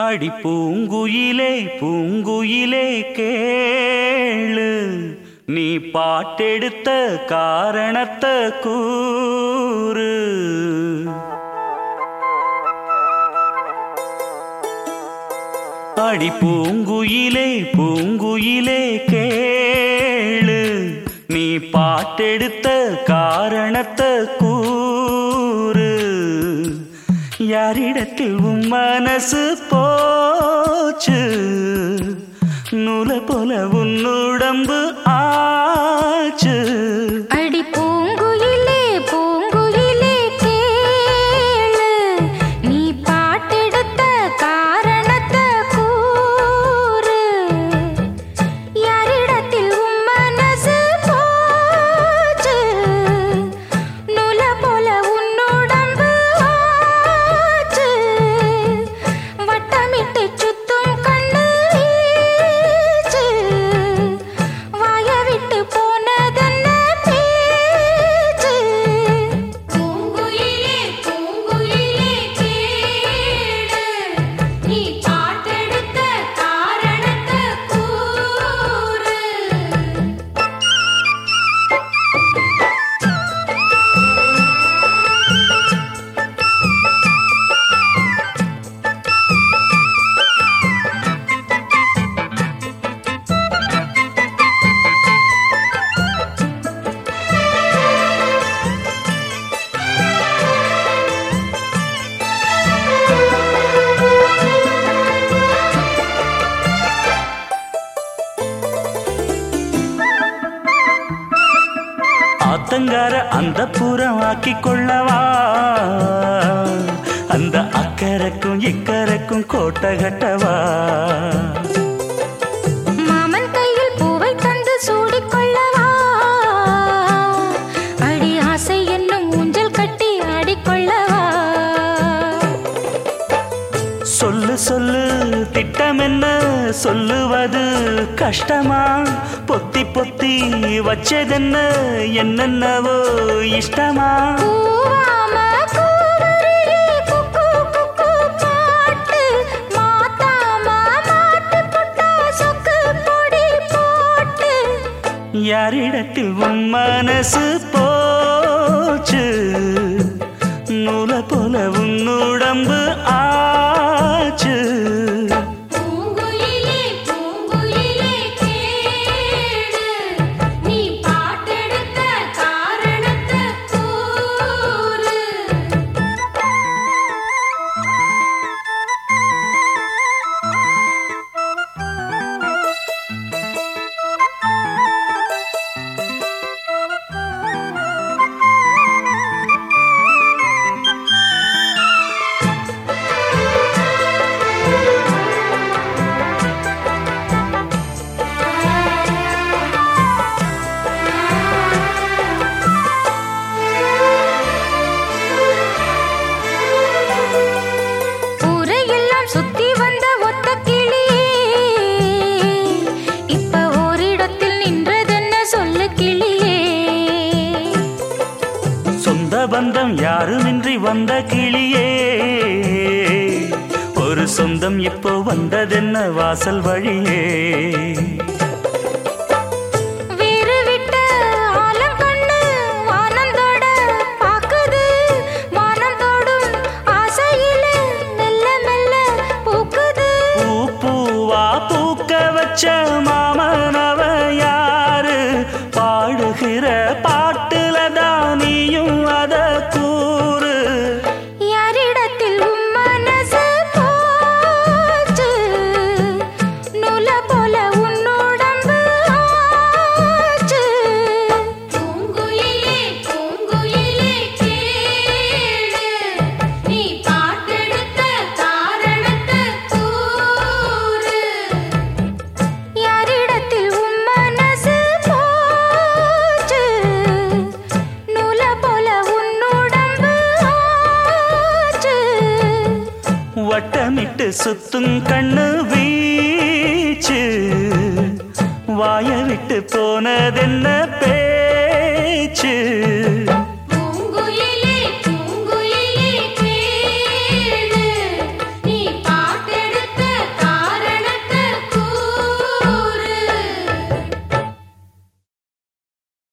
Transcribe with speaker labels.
Speaker 1: அடி பூங்குயிலே பூங்குயிலே கேளு. நீ பாட்டெடுத்த காரணத்தை கூறு. அடி பூங்குயிலே பூங்குயிலே கேளு. நீ பாட்டெடுத்த காரணத்தை கூறு. யாரிடத்தில் உன் மனசு போச்சு? நூல போல உன் உடம்பு ஆச்சு. ஆத்தங்கார அந்த புறம் ஆக்கி கொள்ளவா அந்த அக்கறைக்கும் இக்கரைக்கும் கோட்டை கட்டவா? சொல்லு சொல்லு. திட்டம் என்ன சொல்லுவது கஷ்டமா? பொத்தி பொத்தி வச்சதென்ன? என்னென்னவோ இஷ்டமா? யாரிடத்தில் உன் மனசு போச்சு? நூல போல உன் உடம்பு பந்தம் வந்த கிளியே ஒரு சொந்தம் இப்போ வந்ததென்ன வாசல் வழியே? சுத்தும் கண்ணு வீச்சு. வாய விட்டு போனதென்ன பேச்சு?